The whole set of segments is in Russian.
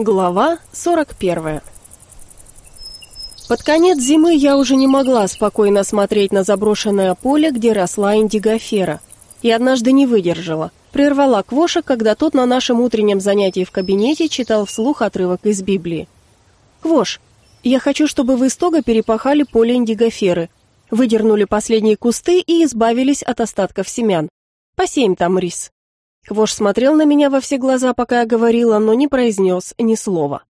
Глава 41 Под конец зимы я уже не могла спокойно смотреть на заброшенное поле, где росла индигофера, и однажды не выдержала. Прервала Квоша, когда тот на нашем утреннем занятии в кабинете читал вслух отрывок из Библии. «Квош, я хочу, чтобы вы стога перепахали поле индигоферы, выдернули последние кусты и избавились от остатков семян. Посеем там рис». Квош смотрел на меня во все глаза, пока я говорила, но не произнес ни слова.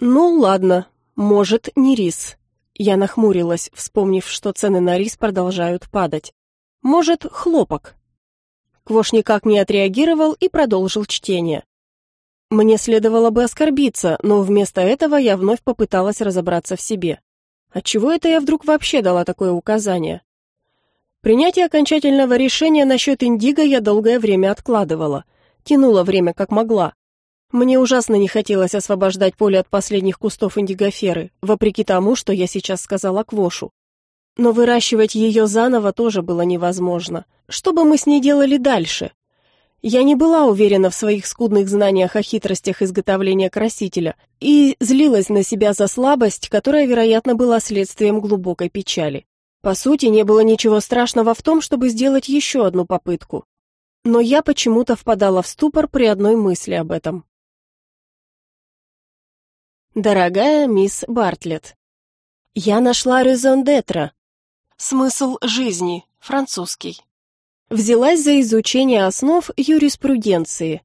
«Ну, ладно, может, не рис». Я нахмурилась, вспомнив, что цены на рис продолжают падать. «Может, хлопок». Квош никак не отреагировал и продолжил чтение. Мне следовало бы оскорбиться, но вместо этого я вновь попыталась разобраться в себе. Отчего это я вдруг вообще дала такое указание? Принятие окончательного решения насчет Индиго я долгое время откладывала. Тянула время как могла. Мне ужасно не хотелось освобождать поле от последних кустов индигоферы, вопреки тому, что я сейчас сказала Квошу. Но выращивать ее заново тоже было невозможно. Что бы мы с ней делали дальше? Я не была уверена в своих скудных знаниях о хитростях изготовления красителя и злилась на себя за слабость, которая, вероятно, была следствием глубокой печали. По сути, не было ничего страшного в том, чтобы сделать еще одну попытку. Но я почему-то впадала в ступор при одной мысли об этом. Дорогая мисс Бартлетт, я нашла резон детра. Смысл жизни, французский. Взялась за изучение основ юриспруденции.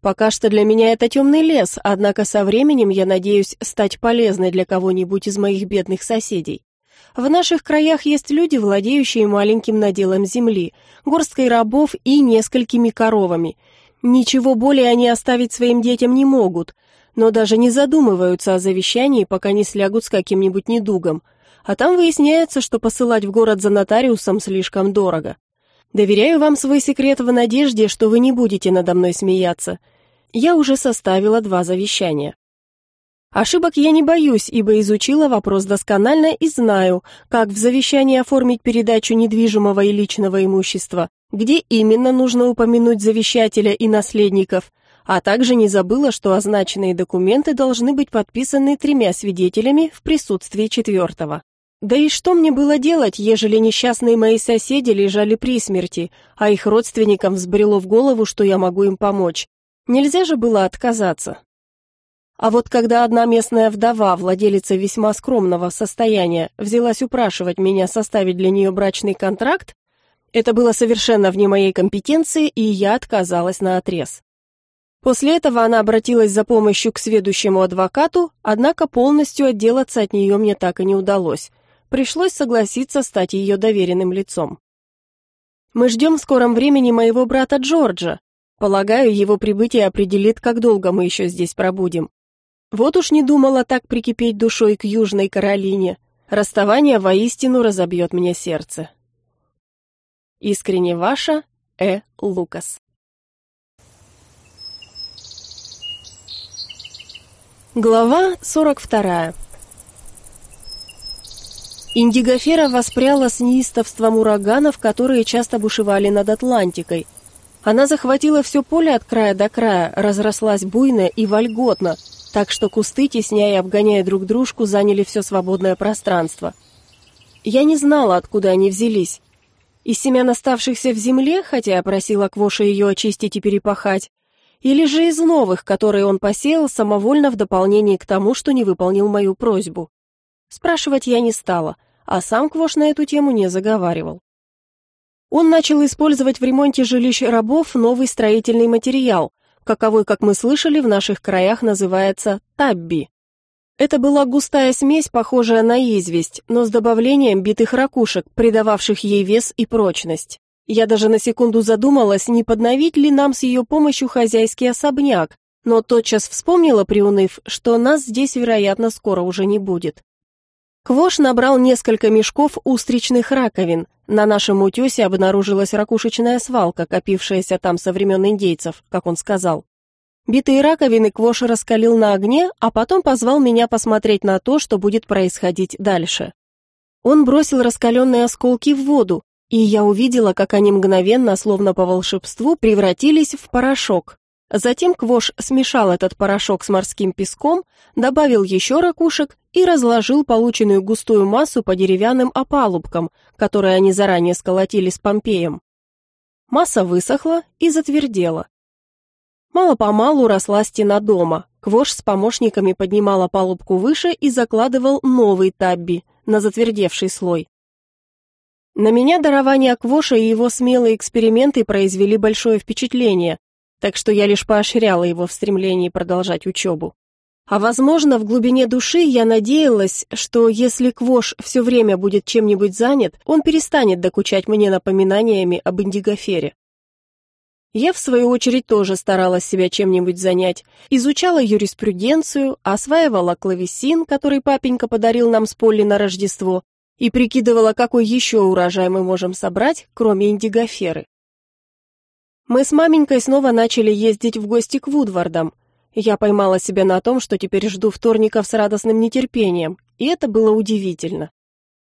Пока что для меня это темный лес, однако со временем я надеюсь стать полезной для кого-нибудь из моих бедных соседей. В наших краях есть люди, владеющие маленьким наделом земли, горсткой рабов и несколькими коровами. Ничего более они оставить своим детям не могут, но даже не задумываются о завещании, пока не слягут с каким-нибудь недугом. А там выясняется, что посылать в город за нотариусом слишком дорого. Доверяю вам свой секрет в надежде, что вы не будете надо мной смеяться. Я уже составила два завещания. Ошибок я не боюсь, ибо изучила вопрос досконально и знаю, как в завещании оформить передачу недвижимого и личного имущества, где именно нужно упомянуть завещателя и наследников, а также не забыла, что означенные документы должны быть подписаны тремя свидетелями в присутствии четвертого. Да и что мне было делать, ежели несчастные мои соседи лежали при смерти, а их родственникам взбрело в голову, что я могу им помочь? Нельзя же было отказаться. А вот когда одна местная вдова, владелица весьма скромного состояния, взялась упрашивать меня составить для нее брачный контракт, это было совершенно вне моей компетенции, и я отказалась на отрез. После этого она обратилась за помощью к сведущему адвокату, однако полностью отделаться от нее мне так и не удалось. Пришлось согласиться стать ее доверенным лицом. Мы ждем в скором времени моего брата Джорджа. Полагаю, его прибытие определит, как долго мы еще здесь пробудем. Вот уж не думала так прикипеть душой к Южной Каролине. Расставание воистину разобьет мне сердце. Искренне ваша, Э. Лукас. Глава 42. Индигофера воспряла с неистовством ураганов, которые часто бушевали над Атлантикой. Она захватила все поле от края до края, разрослась буйно и вольготно, так что кусты, тесняя и обгоняя друг дружку, заняли все свободное пространство. Я не знала, откуда они взялись. Из семян оставшихся в земле, хотя я просила Квоша ее очистить и перепахать, или же из новых, которые он посеял самовольно в дополнение к тому, что не выполнил мою просьбу. Спрашивать я не стала, а сам Квош на эту тему не заговаривал. Он начал использовать в ремонте жилищ рабов новый строительный материал, каковой, как мы слышали, в наших краях называется табби. Это была густая смесь, похожая на известь, но с добавлением битых ракушек, придававших ей вес и прочность. Я даже на секунду задумалась, не подновить ли нам с ее помощью хозяйский особняк, но тотчас вспомнила, приуныв, что нас здесь, вероятно, скоро уже не будет. Квош набрал несколько мешков устричных раковин. На нашем утесе обнаружилась ракушечная свалка, копившаяся там со времен индейцев, как он сказал. Битые раковины Квош раскалил на огне, а потом позвал меня посмотреть на то, что будет происходить дальше. Он бросил раскаленные осколки в воду, и я увидела, как они мгновенно, словно по волшебству, превратились в порошок. Затем Квош смешал этот порошок с морским песком, добавил еще ракушек и разложил полученную густую массу по деревянным опалубкам, которые они заранее сколотили с Помпеем. Масса высохла и затвердела. Мало-помалу росла стена дома. Квош с помощниками поднимал опалубку выше и закладывал новый табби на затвердевший слой. На меня дарование Квоша и его смелые эксперименты произвели большое впечатление, так что я лишь поощряла его в стремлении продолжать учебу. А возможно, в глубине души я надеялась, что если Квош все время будет чем-нибудь занят, он перестанет докучать мне напоминаниями об индигофере. Я, в свою очередь, тоже старалась себя чем-нибудь занять. Изучала юриспруденцию, осваивала клавесин, который папенька подарил нам с Полли на Рождество, и прикидывала, какой еще урожай мы можем собрать, кроме индигоферы. Мы с маменькой снова начали ездить в гости к Вудвардам. Я поймала себя на том, что теперь жду вторников с радостным нетерпением, и это было удивительно.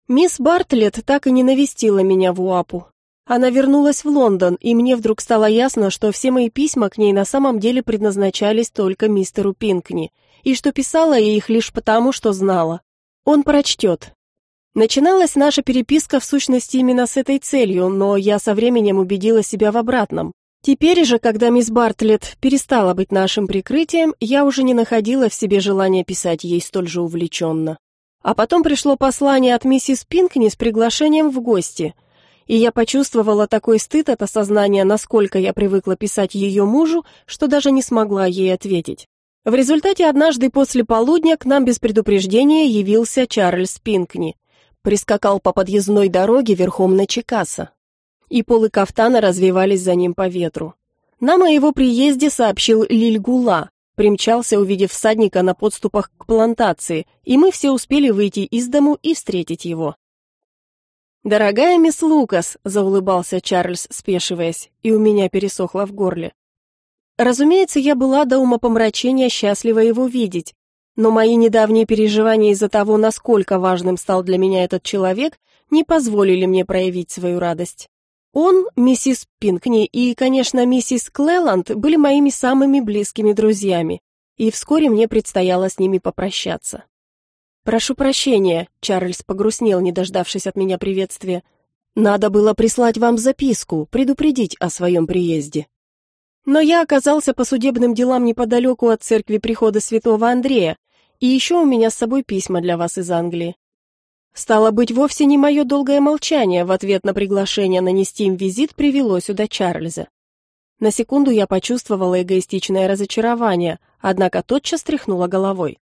Мисс Бартлетт так и не навестила меня в Уапу. Она вернулась в Лондон, и мне вдруг стало ясно, что все мои письма к ней на самом деле предназначались только мистеру Пинкни, и что писала я их лишь потому, что знала. Он прочтет. Начиналась наша переписка в сущности именно с этой целью, но я со временем убедила себя в обратном. Теперь же, когда мисс Бартлетт перестала быть нашим прикрытием, я уже не находила в себе желания писать ей столь же увлеченно. А потом пришло послание от миссис Пинкни с приглашением в гости, и я почувствовала такой стыд от осознания, насколько я привыкла писать ее мужу, что даже не смогла ей ответить. В результате однажды после полудня к нам без предупреждения явился Чарльз Пинкни. Прискакал по подъездной дороге верхом на Чикаса и полы кафтана развивались за ним по ветру. Нам о его приезде сообщил Лильгула, примчался, увидев всадника на подступах к плантации, и мы все успели выйти из дому и встретить его. «Дорогая мисс Лукас», — заулыбался Чарльз, спешиваясь, и у меня пересохло в горле. Разумеется, я была до умопомрачения счастлива его видеть, но мои недавние переживания из-за того, насколько важным стал для меня этот человек, не позволили мне проявить свою радость. Он, миссис Пинкни и, конечно, миссис Клэланд были моими самыми близкими друзьями, и вскоре мне предстояло с ними попрощаться. «Прошу прощения», — Чарльз погрустнел, не дождавшись от меня приветствия. «Надо было прислать вам записку, предупредить о своем приезде». Но я оказался по судебным делам неподалеку от церкви прихода святого Андрея, и еще у меня с собой письма для вас из Англии. Стало быть, вовсе не мое долгое молчание в ответ на приглашение нанести им визит привело сюда Чарльза. На секунду я почувствовала эгоистичное разочарование, однако тотчас тряхнула головой.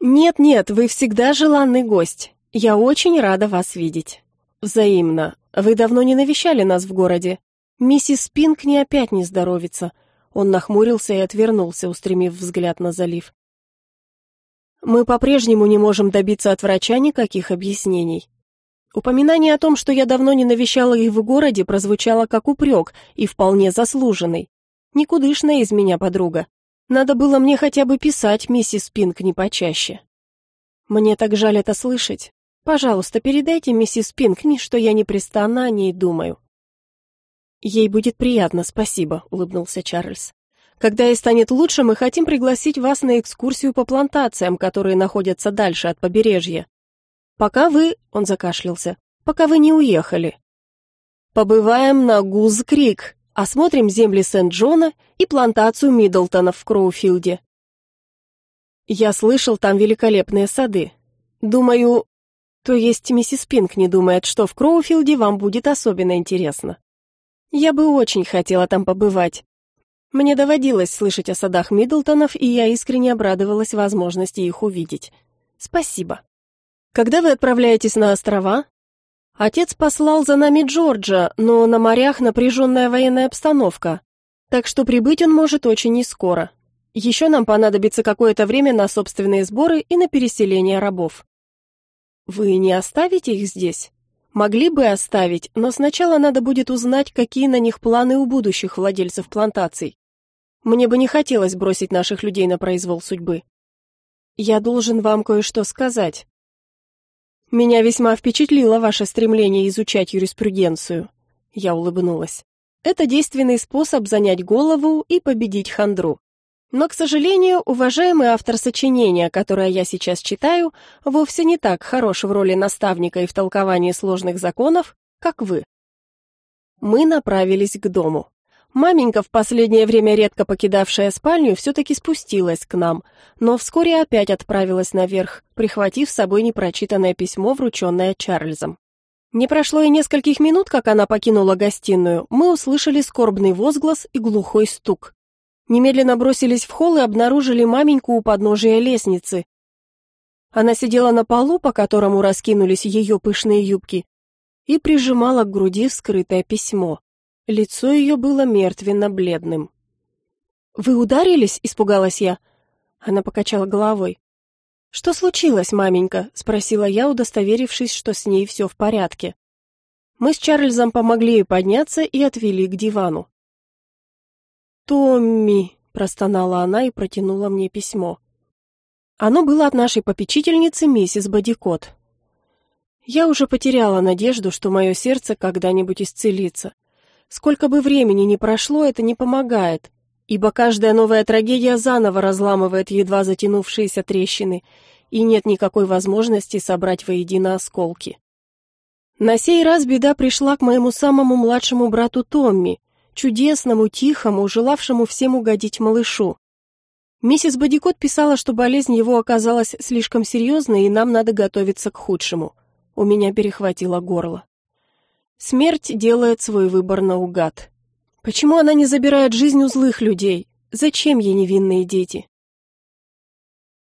«Нет-нет, вы всегда желанный гость. Я очень рада вас видеть». «Взаимно. Вы давно не навещали нас в городе. Миссис Пинк не опять не здоровится». Он нахмурился и отвернулся, устремив взгляд на залив. Мы по-прежнему не можем добиться от врача никаких объяснений. Упоминание о том, что я давно не навещала их в городе, прозвучало как упрек и вполне заслуженный. Никудышная из меня подруга. Надо было мне хотя бы писать миссис Пинк не почаще. Мне так жаль это слышать. Пожалуйста, передайте миссис Пинкни, что я непрестанно о ней думаю. Ей будет приятно, спасибо, улыбнулся Чарльз. Когда ей станет лучше, мы хотим пригласить вас на экскурсию по плантациям, которые находятся дальше от побережья. Пока вы, он закашлялся, пока вы не уехали. Побываем на Гуз-Крик, осмотрим земли Сент-Джона и плантацию Миддлтона в Кроуфилде. Я слышал, там великолепные сады. Думаю, то есть миссис Пинк не думает, что в Кроуфилде вам будет особенно интересно. Я бы очень хотела там побывать. Мне доводилось слышать о садах Миддлтонов, и я искренне обрадовалась возможности их увидеть. Спасибо. Когда вы отправляетесь на острова? Отец послал за нами Джорджа, но на морях напряженная военная обстановка, так что прибыть он может очень нескоро. Еще нам понадобится какое-то время на собственные сборы и на переселение рабов. Вы не оставите их здесь? Могли бы оставить, но сначала надо будет узнать, какие на них планы у будущих владельцев плантаций. Мне бы не хотелось бросить наших людей на произвол судьбы. Я должен вам кое-что сказать. Меня весьма впечатлило ваше стремление изучать юриспруденцию. Я улыбнулась. это действенный способ занять голову и победить хандру. Но, к сожалению, уважаемый автор сочинения, которое я сейчас читаю, вовсе не так хорош в роли наставника и в толковании сложных законов, как вы. Мы направились к дому. Маменька, в последнее время редко покидавшая спальню, все-таки спустилась к нам, но вскоре опять отправилась наверх, прихватив с собой непрочитанное письмо, врученное Чарльзом. Не прошло и нескольких минут, как она покинула гостиную, мы услышали скорбный возглас и глухой стук. Немедленно бросились в холл и обнаружили маменьку у подножия лестницы. Она сидела на полу, по которому раскинулись ее пышные юбки, и прижимала к груди вскрытое письмо. Лицо ее было мертвенно-бледным. «Вы ударились?» — испугалась я. Она покачала головой. «Что случилось, маменька?» — спросила я, удостоверившись, что с ней все в порядке. Мы с Чарльзом помогли ей подняться и отвели к дивану. «Томми!» — простонала она и протянула мне письмо. Оно было от нашей попечительницы миссис Бодикот. Я уже потеряла надежду, что мое сердце когда-нибудь исцелится. Сколько бы времени ни прошло, это не помогает, ибо каждая новая трагедия заново разламывает едва затянувшиеся трещины, и нет никакой возможности собрать воедино осколки. На сей раз беда пришла к моему самому младшему брату Томми, чудесному, тихому, желавшему всем угодить малышу. Миссис Бодикот писала, что болезнь его оказалась слишком серьезной, и нам надо готовиться к худшему. У меня перехватило горло. Смерть делает свой выбор наугад. Почему она не забирает жизнь у злых людей? Зачем ей невинные дети?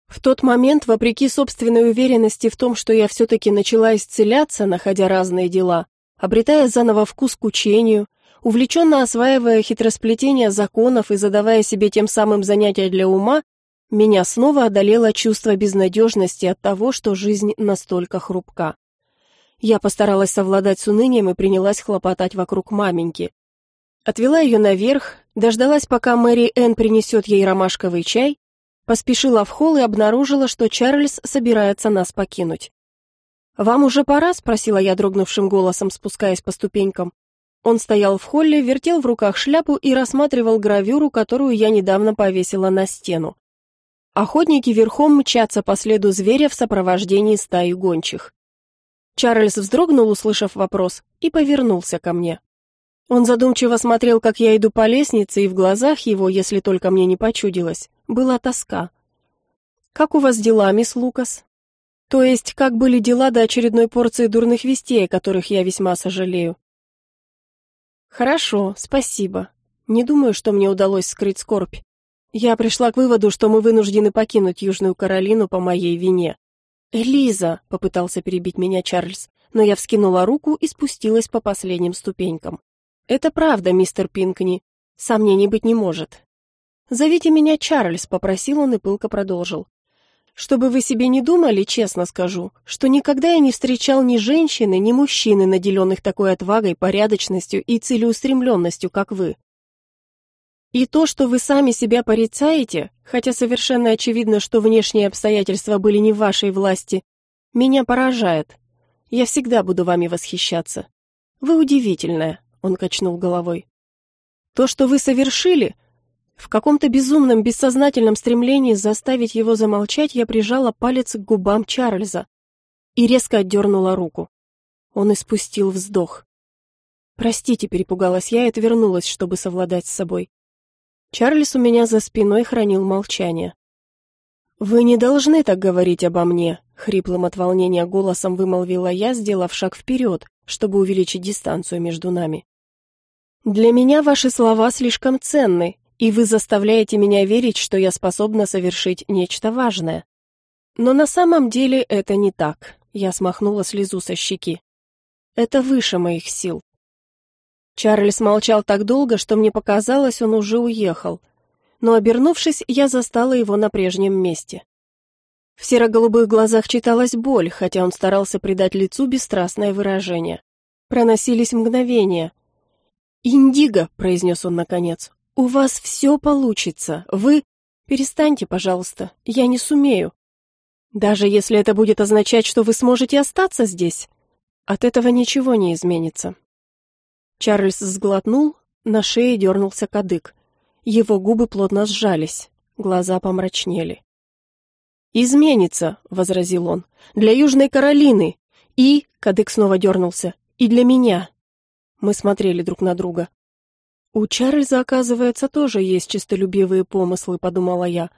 В тот момент, вопреки собственной уверенности в том, что я все-таки начала исцеляться, находя разные дела, обретая заново вкус к учению, Увлеченно осваивая хитросплетение законов и задавая себе тем самым занятия для ума, меня снова одолело чувство безнадежности от того, что жизнь настолько хрупка. Я постаралась совладать с унынием и принялась хлопотать вокруг маменьки. Отвела ее наверх, дождалась, пока Мэри Энн принесет ей ромашковый чай, поспешила в холл и обнаружила, что Чарльз собирается нас покинуть. «Вам уже пора?» — спросила я дрогнувшим голосом, спускаясь по ступенькам. Он стоял в холле, вертел в руках шляпу и рассматривал гравюру, которую я недавно повесила на стену. Охотники верхом мчатся по следу зверя в сопровождении стаи гончих. Чарльз вздрогнул, услышав вопрос, и повернулся ко мне. Он задумчиво смотрел, как я иду по лестнице, и в глазах его, если только мне не почудилось, была тоска. «Как у вас дела, мисс Лукас?» «То есть, как были дела до очередной порции дурных вестей, о которых я весьма сожалею?» Хорошо, спасибо. Не думаю, что мне удалось скрыть скорбь. Я пришла к выводу, что мы вынуждены покинуть Южную Каролину по моей вине. Элиза, попытался перебить меня Чарльз, но я вскинула руку и спустилась по последним ступенькам. Это правда, мистер Пинкни. Сомнений быть не может. Зовите меня Чарльз, попросил он и пылко продолжил. Чтобы вы себе не думали, честно скажу, что никогда я не встречал ни женщины, ни мужчины, наделенных такой отвагой, порядочностью и целеустремленностью, как вы. И то, что вы сами себя порицаете, хотя совершенно очевидно, что внешние обстоятельства были не в вашей власти, меня поражает. Я всегда буду вами восхищаться. Вы удивительная, он качнул головой. То, что вы совершили, в каком-то безумном, бессознательном стремлении заставить его замолчать, я прижала палец к губам Чарльза и резко отдернула руку. Он испустил вздох. «Простите», — перепугалась я и отвернулась, чтобы совладать с собой. Чарльз у меня за спиной хранил молчание. «Вы не должны так говорить обо мне», — хриплым от волнения голосом вымолвила я, сделав шаг вперед, чтобы увеличить дистанцию между нами. «Для меня ваши слова слишком ценны, и вы заставляете меня верить, что я способна совершить нечто важное. Но на самом деле это не так. Я смахнула слезу со щеки. Это выше моих сил. Чарльз молчал так долго, что мне показалось, он уже уехал. Но обернувшись, я застала его на прежнем месте. В серо-голубых глазах читалась боль, хотя он старался придать лицу бесстрастное выражение. Проносились мгновения. «Индиго», — произнес он наконец, «У вас все получится. Вы... Перестаньте, пожалуйста. Я не сумею. Даже если это будет означать, что вы сможете остаться здесь, от этого ничего не изменится». Чарльз сглотнул, На шее дернулся кадык. Его губы плотно сжались, глаза помрачнели. «Изменится», — возразил он, — «для Южной Каролины. И...» — кадык снова дернулся. «И для меня». Мы смотрели друг на друга. «У Чарльза, оказывается, тоже есть честолюбивые помыслы», — подумала я.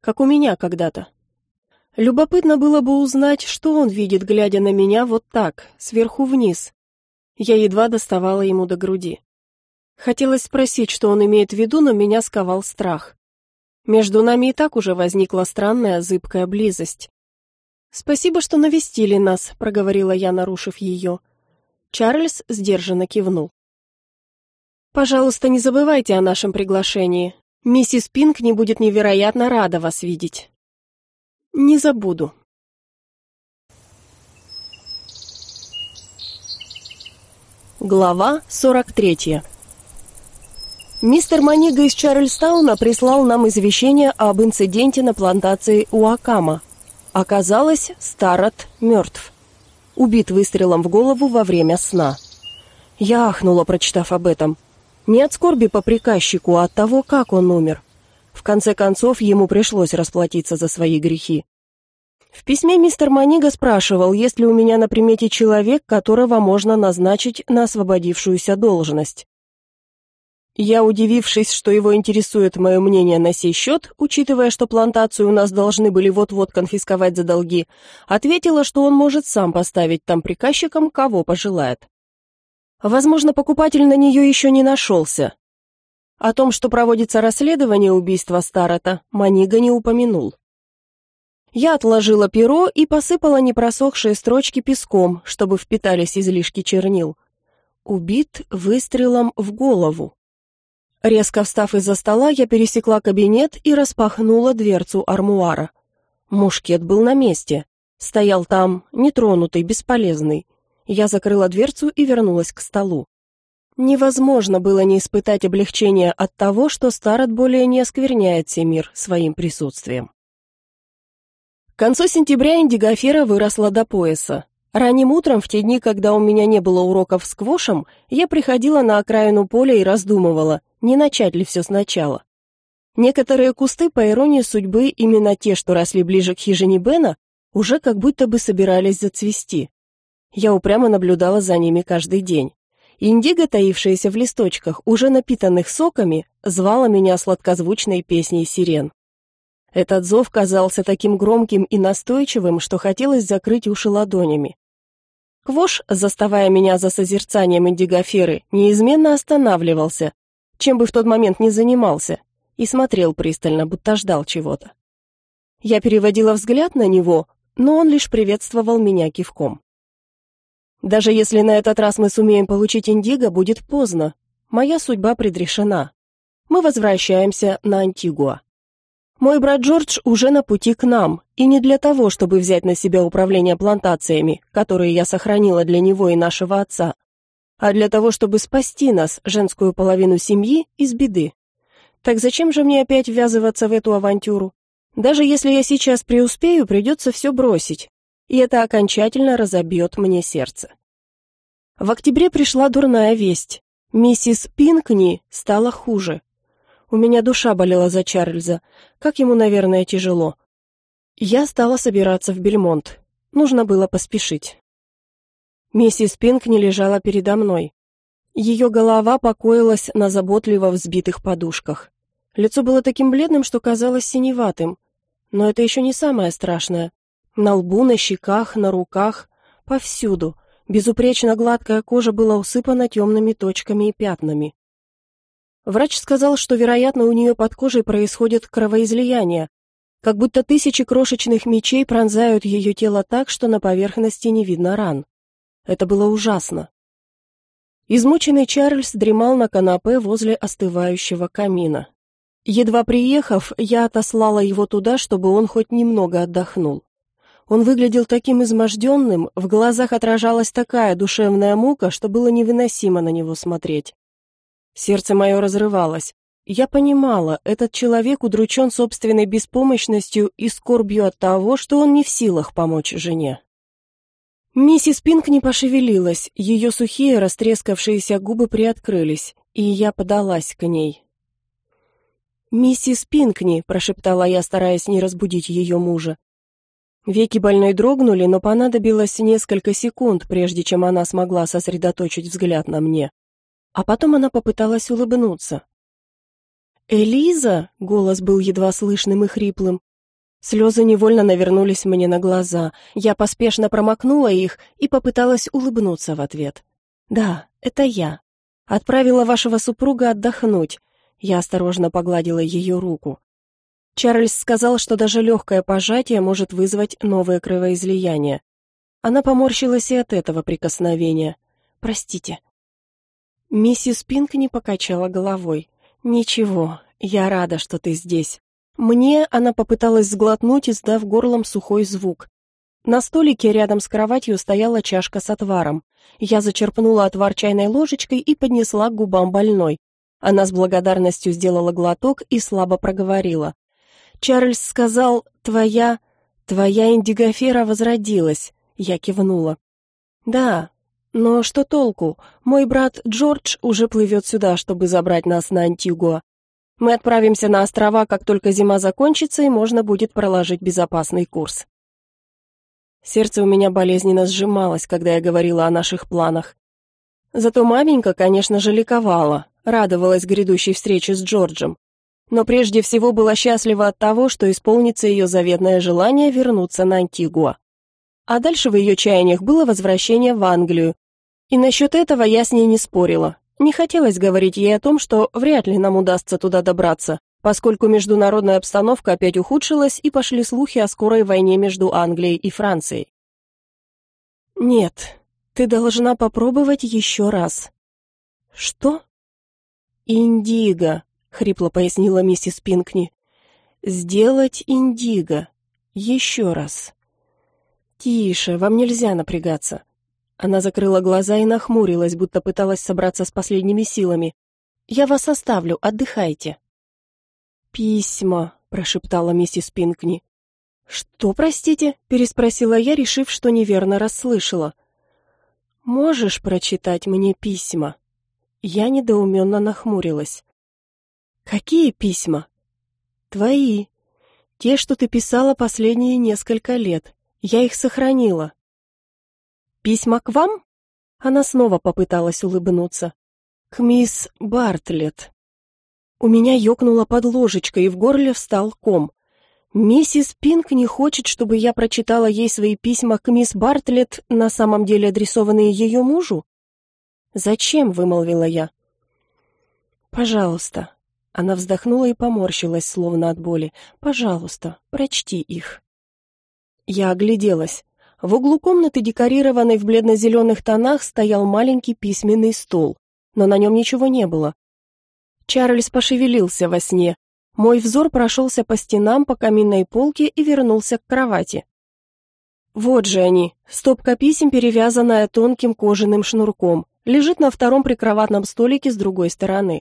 «Как у меня когда-то». Любопытно было бы узнать, что он видит, глядя на меня вот так, сверху вниз. Я едва доставала ему до груди. Хотелось спросить, что он имеет в виду, но меня сковал страх. Между нами и так уже возникла странная зыбкая близость. «Спасибо, что навестили нас», — проговорила я, нарушив ее. Чарльз сдержанно кивнул. «Пожалуйста, не забывайте о нашем приглашении. Миссис Пинк не будет невероятно рада вас видеть». «Не забуду». Глава 43 Мистер Манига из Чарльстауна прислал нам извещение об инциденте на плантации Уакама. Оказалось, Старот мертв. Убит выстрелом в голову во время сна. Я ахнула, прочитав об этом. Не от скорби по приказчику, а от того, как он умер. В конце концов, ему пришлось расплатиться за свои грехи. В письме мистер Манига спрашивал, есть ли у меня на примете человек, которого можно назначить на освободившуюся должность. Я, удивившись, что его интересует мое мнение на сей счет, учитывая, что плантацию у нас должны были вот-вот конфисковать за долги, ответила, что он может сам поставить там приказчиком, кого пожелает. Возможно, покупатель на нее еще не нашелся. О том, что проводится расследование убийства Старота, Манига не упомянул. Я отложила перо и посыпала непросохшие строчки песком, чтобы впитались излишки чернил. Убит выстрелом в голову. Резко встав из-за стола, я пересекла кабинет и распахнула дверцу армуара. Мушкет был на месте. Стоял там, нетронутый, бесполезный. Я закрыла дверцу и вернулась к столу. Невозможно было не испытать облегчения от того, что Старот более не оскверняет Семир своим присутствием. К концу сентября индигофера выросла до пояса. Ранним утром, в те дни, когда у меня не было уроков с квошем, я приходила на окраину поля и раздумывала, не начать ли все сначала. Некоторые кусты, по иронии судьбы, именно те, что росли ближе к хижине Бена, уже как будто бы собирались зацвести. Я упрямо наблюдала за ними каждый день. Индиго, таившаяся в листочках, уже напитанных соками, звала меня сладкозвучной песней сирен. Этот зов казался таким громким и настойчивым, что хотелось закрыть уши ладонями. Квош, заставая меня за созерцанием индигоферы, неизменно останавливался, чем бы в тот момент ни занимался, и смотрел пристально, будто ждал чего-то. Я переводила взгляд на него, но он лишь приветствовал меня кивком. Даже если на этот раз мы сумеем получить индиго, будет поздно. Моя судьба предрешена. Мы возвращаемся на Антигуа. Мой брат Джордж уже на пути к нам, и не для того, чтобы взять на себя управление плантациями, которые я сохранила для него и нашего отца, а для того, чтобы спасти нас, женскую половину семьи, из беды. Так зачем же мне опять ввязываться в эту авантюру? Даже если я сейчас преуспею, придется все бросить, и это окончательно разобьет мне сердце. В октябре пришла дурная весть. Миссис Пинкни стала хуже. У меня душа болела за Чарльза. Как ему, наверное, тяжело. Я стала собираться в Бельмонт. Нужно было поспешить. Миссис Пинк не лежала передо мной. Ее голова покоилась на заботливо взбитых подушках. Лицо было таким бледным, что казалось синеватым. Но это еще не самое страшное. На лбу, на щеках, на руках, повсюду. Безупречно гладкая кожа была усыпана темными точками и пятнами. Врач сказал, что, вероятно, у нее под кожей происходит кровоизлияние, как будто тысячи крошечных мечей пронзают ее тело так, что на поверхности не видно ран. Это было ужасно. Измученный Чарльз дремал на канапе возле остывающего камина. Едва приехав, я отослала его туда, чтобы он хоть немного отдохнул. Он выглядел таким изможденным, в глазах отражалась такая душевная мука, что было невыносимо на него смотреть. Сердце мое разрывалось. Я понимала, этот человек удручен собственной беспомощностью и скорбью от того, что он не в силах помочь жене. Миссис Пинк не пошевелилась, ее сухие растрескавшиеся губы приоткрылись, и я подалась к ней. «Миссис Пинкни», — прошептала я, стараясь не разбудить ее мужа. Веки больной дрогнули, но понадобилось несколько секунд, прежде чем она смогла сосредоточить взгляд на мне. А потом она попыталась улыбнуться. «Элиза!» — голос был едва слышным и хриплым. Слезы невольно навернулись мне на глаза. Я поспешно промокнула их и попыталась улыбнуться в ответ. «Да, это я. Отправила вашего супруга отдохнуть». Я осторожно погладила ее руку. Чарльз сказал, что даже легкое пожатие может вызвать новое кровоизлияние. Она поморщилась и от этого прикосновения. «Простите». Миссис Пинк не покачала головой. «Ничего, я рада, что ты здесь. Мне она попыталась сглотнуть, издав горлом сухой звук. На столике рядом с кроватью стояла чашка с отваром. Я зачерпнула отвар чайной ложечкой и поднесла к губам больной. Она с благодарностью сделала глоток и слабо проговорила. «Чарльз сказал, твоя... твоя индигофера возродилась». Я кивнула. «Да, но что толку? Мой брат Джордж уже плывет сюда, чтобы забрать нас на Антигуа. Мы отправимся на острова, как только зима закончится, и можно будет проложить безопасный курс. Сердце у меня болезненно сжималось, когда я говорила о наших планах. Зато маменька, конечно же, ликовала, радовалась грядущей встрече с Джорджем. Но прежде всего была счастлива от того, что исполнится ее заветное желание вернуться на Антигуа. А дальше в ее чаяниях было возвращение в Англию. И насчет этого я с ней не спорила. Не хотелось говорить ей о том, что вряд ли нам удастся туда добраться, поскольку международная обстановка опять ухудшилась и пошли слухи о скорой войне между Англией и Францией. «Нет, ты должна попробовать еще раз». «Что?» «Индиго», — хрипло пояснила миссис Пинкни. «Сделать индиго. Еще раз». «Тише, вам нельзя напрягаться. Она закрыла глаза и нахмурилась, будто пыталась собраться с последними силами. «Я вас оставлю, отдыхайте». «Письма», — прошептала миссис Пинкни. «Что, простите?» — переспросила я, решив, что неверно расслышала. «Можешь прочитать мне письма?» Я недоуменно нахмурилась. «Какие письма?» «Твои. Те, что ты писала последние несколько лет. Я их сохранила». Письма к вам?» Она снова попыталась улыбнуться. «К мисс Бартлетт». У меня ёкнуло под ложечкой, и в горле встал ком. Миссис Пинк не хочет, чтобы я прочитала ей свои письма к мисс Бартлетт, на самом деле адресованные ее мужу? «Зачем?» — вымолвила я. «Пожалуйста». Она вздохнула и поморщилась, словно от боли. «Пожалуйста, прочти их». Я огляделась. В углу комнаты, декорированной в бледно-зеленых тонах, стоял маленький письменный стол, но на нем ничего не было. Чарльз пошевелился во сне. Мой взор прошелся по стенам, по каминной полке и вернулся к кровати. Вот же они, стопка писем, перевязанная тонким кожаным шнурком, лежит на втором прикроватном столике с другой стороны.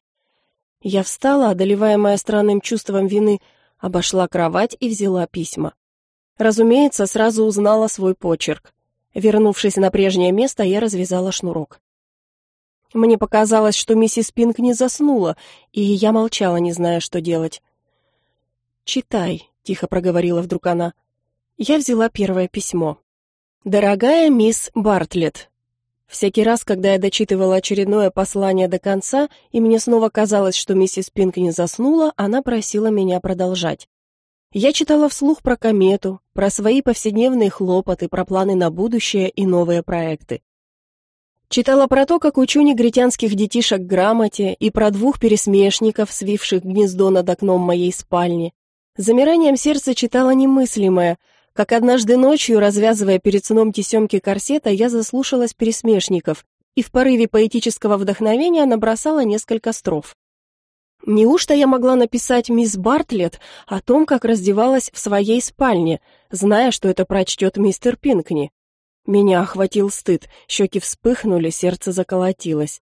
Я встала, одолеваемая странным чувством вины, обошла кровать и взяла письма. Разумеется, сразу узнала свой почерк. Вернувшись на прежнее место, я развязала шнурок. Мне показалось, что миссис Пинк не заснула, и я молчала, не зная, что делать. «Читай», — тихо проговорила вдруг она. Я взяла первое письмо. «Дорогая мисс Бартлетт, Всякий раз, когда я дочитывала очередное послание до конца, и мне снова казалось, что миссис Пинк не заснула, она просила меня продолжать. Я читала вслух про комету, про свои повседневные хлопоты, про планы на будущее и новые проекты. Читала про то, как учу негритянских детишек грамоте и про двух пересмешников, свивших гнездо над окном моей спальни. Замиранием сердца читала немыслимое, как однажды ночью, развязывая перед сном тесемки корсета, я заслушалась пересмешников и в порыве поэтического вдохновения набросала несколько строф. Неужто я могла написать мисс Бартлетт о том, как раздевалась в своей спальне, зная, что это прочтет мистер Пинкни? Меня охватил стыд, щеки вспыхнули, сердце заколотилось.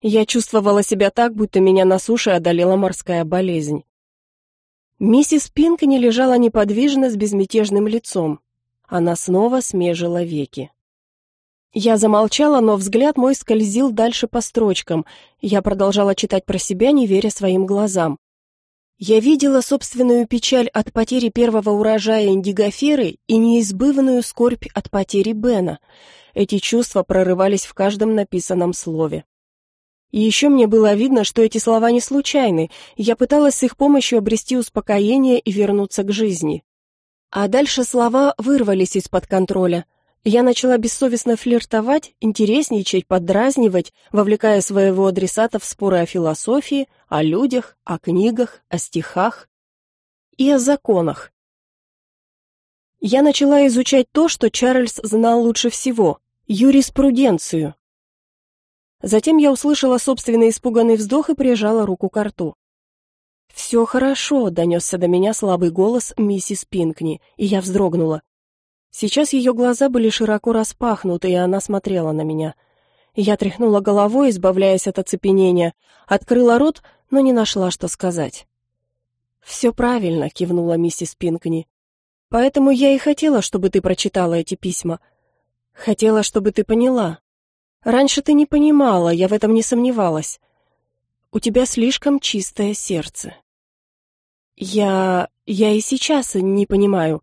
Я чувствовала себя так, будто меня на суше одолела морская болезнь. Миссис Пинкни лежала неподвижно с безмятежным лицом. Она снова смежила веки. Я замолчала, но взгляд мой скользил дальше по строчкам. Я продолжала читать про себя, не веря своим глазам. Я видела собственную печаль от потери первого урожая индигоферы и неизбывную скорбь от потери Бена. Эти чувства прорывались в каждом написанном слове. И еще мне было видно, что эти слова не случайны, я пыталась с их помощью обрести успокоение и вернуться к жизни. А дальше слова вырвались из-под контроля. Я начала бессовестно флиртовать, интересничать, поддразнивать, вовлекая своего адресата в споры о философии, о людях, о книгах, о стихах и о законах. Я начала изучать то, что Чарльз знал лучше всего – юриспруденцию. Затем я услышала собственный испуганный вздох и прижала руку к рту. «Все хорошо», — донесся до меня слабый голос миссис Пинкни, и я вздрогнула. Сейчас ее глаза были широко распахнуты, и она смотрела на меня. Я тряхнула головой, избавляясь от оцепенения, открыла рот, но не нашла, что сказать. «Все правильно», — кивнула миссис Пинкни. «Поэтому я и хотела, чтобы ты прочитала эти письма. Хотела, чтобы ты поняла. Раньше ты не понимала, я в этом не сомневалась. У тебя слишком чистое сердце. Я... я и сейчас не понимаю.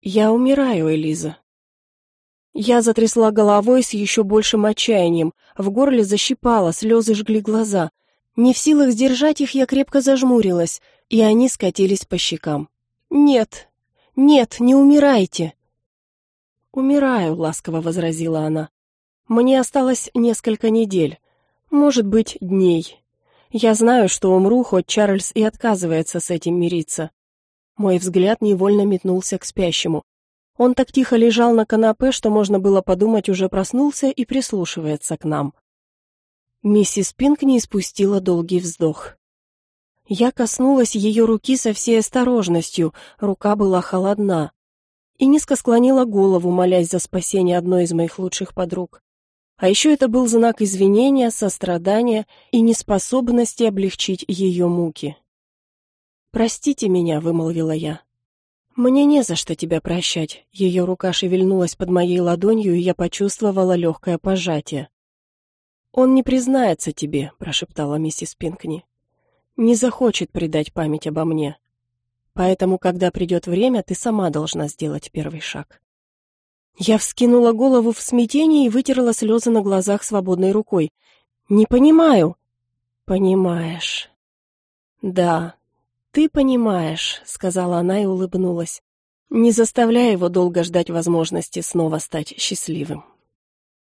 Я умираю, Элиза. Я затрясла головой с еще большим отчаянием, в горле защипало, слезы жгли глаза. Не в силах сдержать их, я крепко зажмурилась, и они скатились по щекам. «Нет, нет, не умирайте!» «Умираю», — ласково возразила она. Мне осталось несколько недель, может быть, дней. Я знаю, что умру, хоть Чарльз и отказывается с этим мириться. Мой взгляд невольно метнулся к спящему. Он так тихо лежал на канапе, что можно было подумать, уже проснулся и прислушивается к нам. Миссис Пинкни испустила долгий вздох. Я коснулась ее руки со всей осторожностью, рука была холодна. И низко склонила голову, молясь за спасение одной из моих лучших подруг. А еще это был знак извинения, сострадания и неспособности облегчить ее муки. «Простите меня», — вымолвила я. «Мне не за что тебя прощать». Ее рука шевельнулась под моей ладонью, и я почувствовала легкое пожатие. «Он не признается тебе», — прошептала миссис Пинкни. «Не захочет предать память обо мне. Поэтому, когда придет время, ты сама должна сделать первый шаг». Я вскинула голову в смятении и вытерла слезы на глазах свободной рукой. «Не понимаю». «Понимаешь». «Да, ты понимаешь», — сказала она и улыбнулась. «Не заставляй его долго ждать возможности снова стать счастливым».